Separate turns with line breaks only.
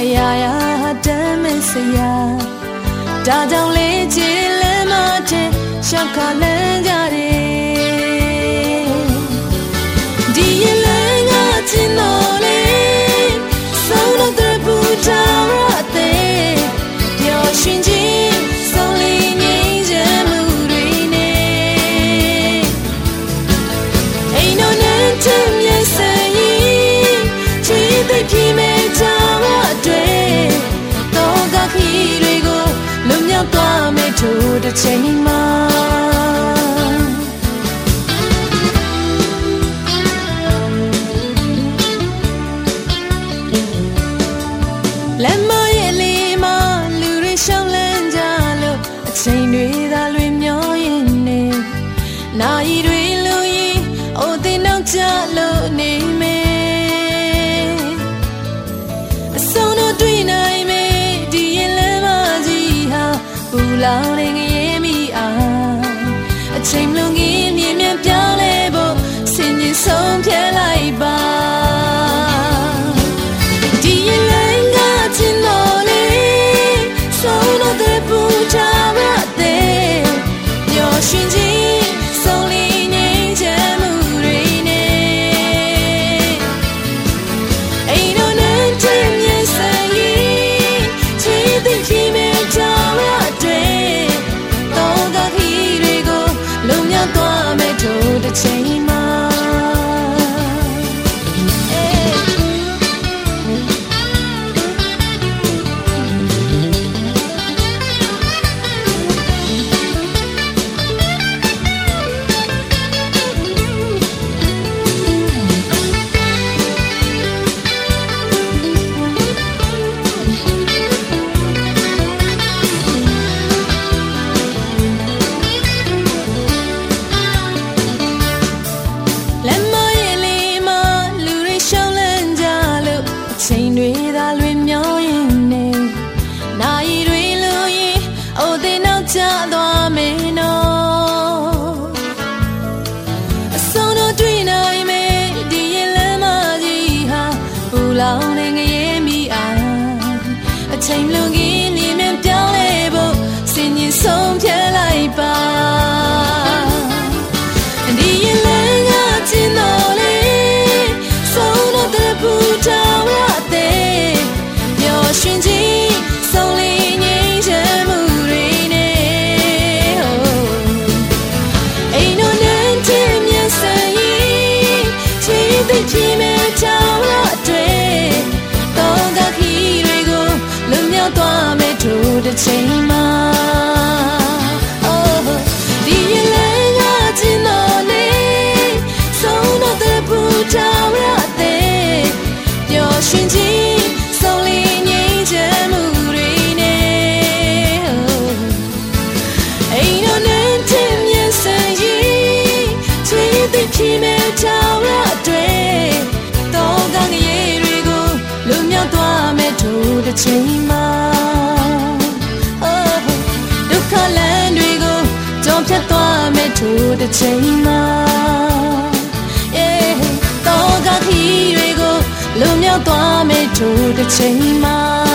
အရာရာတမ်းမဲ့စရာဒါကြောင့်လေးချီလမ်းမတဲ့ရှောက်ခါလမ်းကြတယ်ဒီ မြောက်သွားမယ်ထို့တစ်ချိန်မှာလမ်းမရဲ့လေးမှာလူတွေရှောင်းလန်းကြလို့အချိန်တွေသာလွင်မျောရင်နေနာရီတွေလူရင်အိုတင်နောက်ကြလို့ လောင်နေငရေမိအားအချိန်လုံး ဆုံးဖြတ်လိုက်ပါဒီရင်လည်းငါချင်တော်လေဆုံးတော့တဲ့ပူတာရတဲ့ပျော်ရွှင်ခြင်းဆုံးလေးငြိမ်းချမ်းမှုတွေနဲ့အိမ်တော်နဲ့တည်းမြတ်စရင်ချီးသိပ်ပြင်းမဲ့ကြောင်ရတဲ့တော့ကခီတွေကိုလွန်မြောက်သွားမဲ့ထို့တစ်ချိန်မှာ ထို့တစ်ချိန်မှာ Yeah တော့ကခီတွေကိုလွန်မြောက်သွားမဲ့ထို့တစ်ချိန်မှာ